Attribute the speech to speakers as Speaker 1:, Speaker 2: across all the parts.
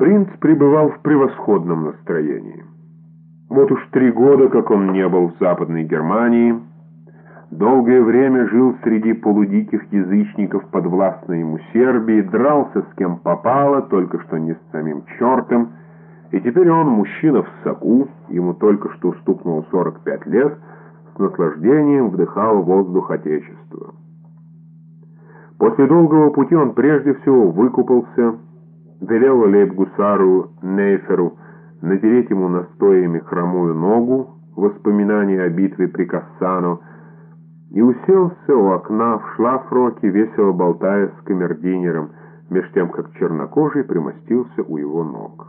Speaker 1: Принц пребывал в превосходном настроении. Вот уж три года, как он не был в Западной Германии, долгое время жил среди полудиких язычников подвластной ему Сербии, дрался с кем попало, только что не с самим чертом, и теперь он, мужчина в соку, ему только что стукнуло 45 лет, с наслаждением вдыхал воздух Отечества. После долгого пути он прежде всего выкупался, велел лейб-гусару Нейферу натереть ему настоями хромую ногу, воспоминания о битве при Кассану, и уселся у окна в шлафроке, весело болтая с камердинером, меж тем, как чернокожий примостился у его ног.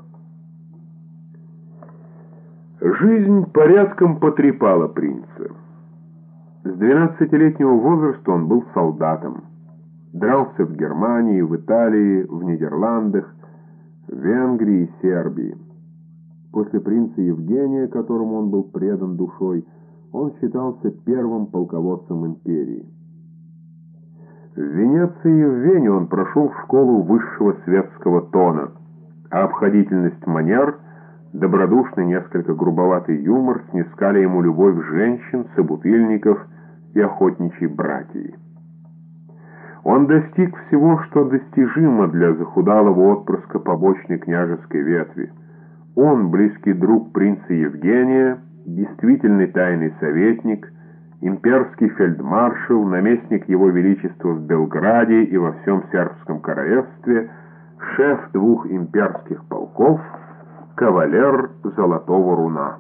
Speaker 1: Жизнь порядком потрепала принца. С двенадцатилетнего возраста он был солдатом. Дрался в Германии, в Италии, в Нидерландах, Венгрии и Сербии. После принца Евгения, которому он был предан душой, он считался первым полководцем империи. В Венеции и в Вене он прошел школу высшего светского тона, а обходительность манер, добродушный, несколько грубоватый юмор снискали ему любовь женщин, собутыльников и охотничьей братьи. Он достиг всего, что достижимо для захудалого отпрыска побочной княжеской ветви. Он, близкий друг принца Евгения, действительный тайный советник, имперский фельдмаршал, наместник его величества в Белграде и во всем сербском королевстве, шеф двух имперских полков, кавалер Золотого Руна.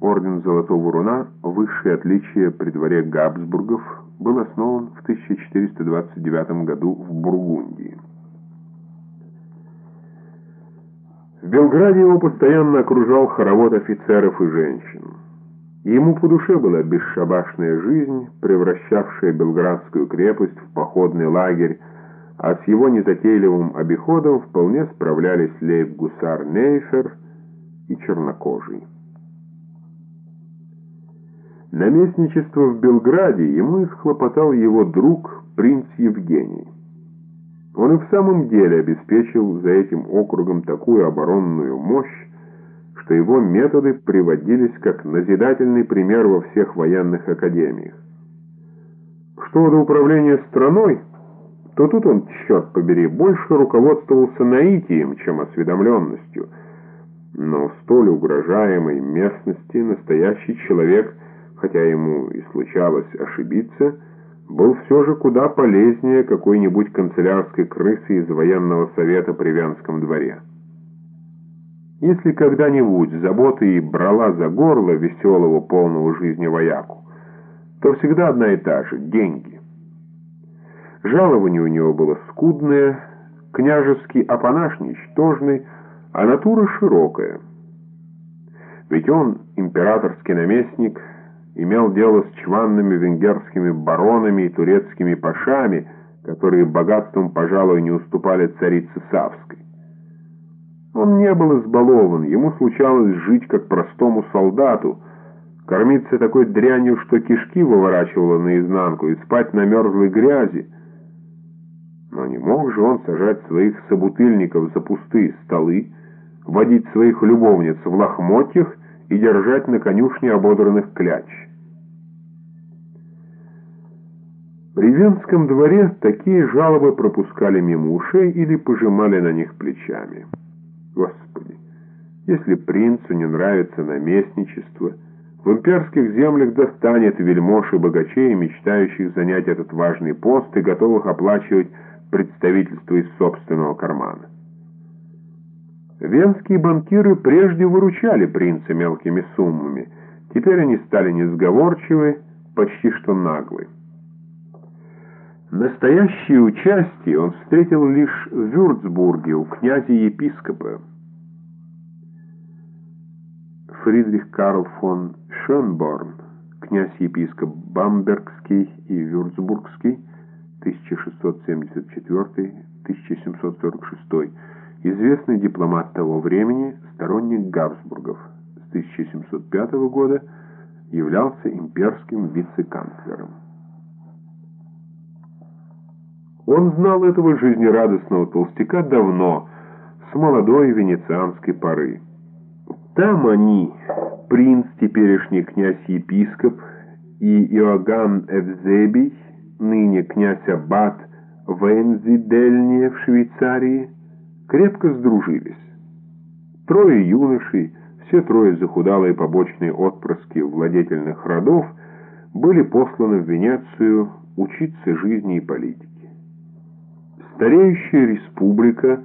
Speaker 1: Орден Золотого Руна, высшее отличие при дворе Габсбургов, был основан в 1429 году в Бургундии. В Белграде его постоянно окружал хоровод офицеров и женщин. Ему по душе была бесшабашная жизнь, превращавшая Белградскую крепость в походный лагерь, а с его незатейливым обиходом вполне справлялись лейб-гусар Нейфер и чернокожий. Наместничество в Белграде ему исхлопотал его друг принц Евгений. Он и в самом деле обеспечил за этим округом такую оборонную мощь, что его методы приводились как назидательный пример во всех военных академиях. Что до управления страной, то тут он, черт побери, больше руководствовался наитием, чем осведомленностью. Но в столь угрожаемой местности настоящий человек – хотя ему и случалось ошибиться, был все же куда полезнее какой-нибудь канцелярской крысы из военного совета при Венском дворе. Если когда-нибудь забота и брала за горло веселого, полного жизни вояку, то всегда одна и та же — деньги. Жалование у него было скудное, княжеский апанаж ничтожный, а натура широкая. Ведь он, императорский наместник, имел дело с чванными венгерскими баронами и турецкими пашами, которые богатством, пожалуй, не уступали царице Савской. Он не был избалован, ему случалось жить как простому солдату, кормиться такой дрянью, что кишки выворачивало наизнанку, и спать на мерзлой грязи. Но не мог же он сажать своих собутыльников за пустые столы, водить своих любовниц в лохмотьях и держать на конюшне ободранных кляч. При Венском дворе такие жалобы пропускали мимо ушей или пожимали на них плечами. Господи, если принцу не нравится наместничество, в имперских землях достанет вельмож и богачей, мечтающих занять этот важный пост и готовых оплачивать представительство из собственного кармана. Венские банкиры прежде выручали принца мелкими суммами, теперь они стали несговорчивы, почти что наглы. Настоящее участие он встретил лишь в Вюрцбурге у князя-епископа. Фридрих Карл фон Шönborn, князь-епископ Бамбергский и Вюрцбургский, 1674-1746, известный дипломат того времени, сторонник Габсбургов, с 1705 года являлся имперским вице-канцлером. Он знал этого жизнерадостного толстяка давно, с молодой венецианской поры. Там они, принц, теперешний князь-епископ, и Иоганн Эвзебий, ныне князь Аббат в Энзидельне в Швейцарии, крепко сдружились. Трое юношей, все трое захудалые побочные отпрыски владетельных родов, были посланы в Венецию учиться жизни и политике. Стареющая республика,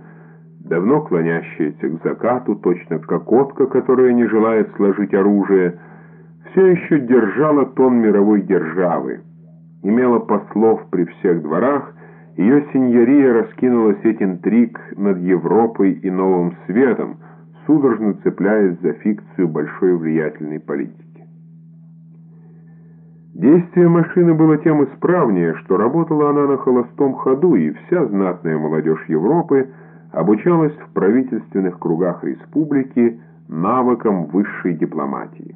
Speaker 1: давно клонящаяся к закату, точно кокотка, которая не желает сложить оружие, все еще держала тон мировой державы, имела послов при всех дворах, ее сеньория раскинула сеть интриг над Европой и Новым Светом, судорожно цепляясь за фикцию большой влиятельной политики. Действие машины было тем исправнее, что работала она на холостом ходу, и вся знатная молодежь Европы обучалась в правительственных кругах республики навыкам высшей дипломатии.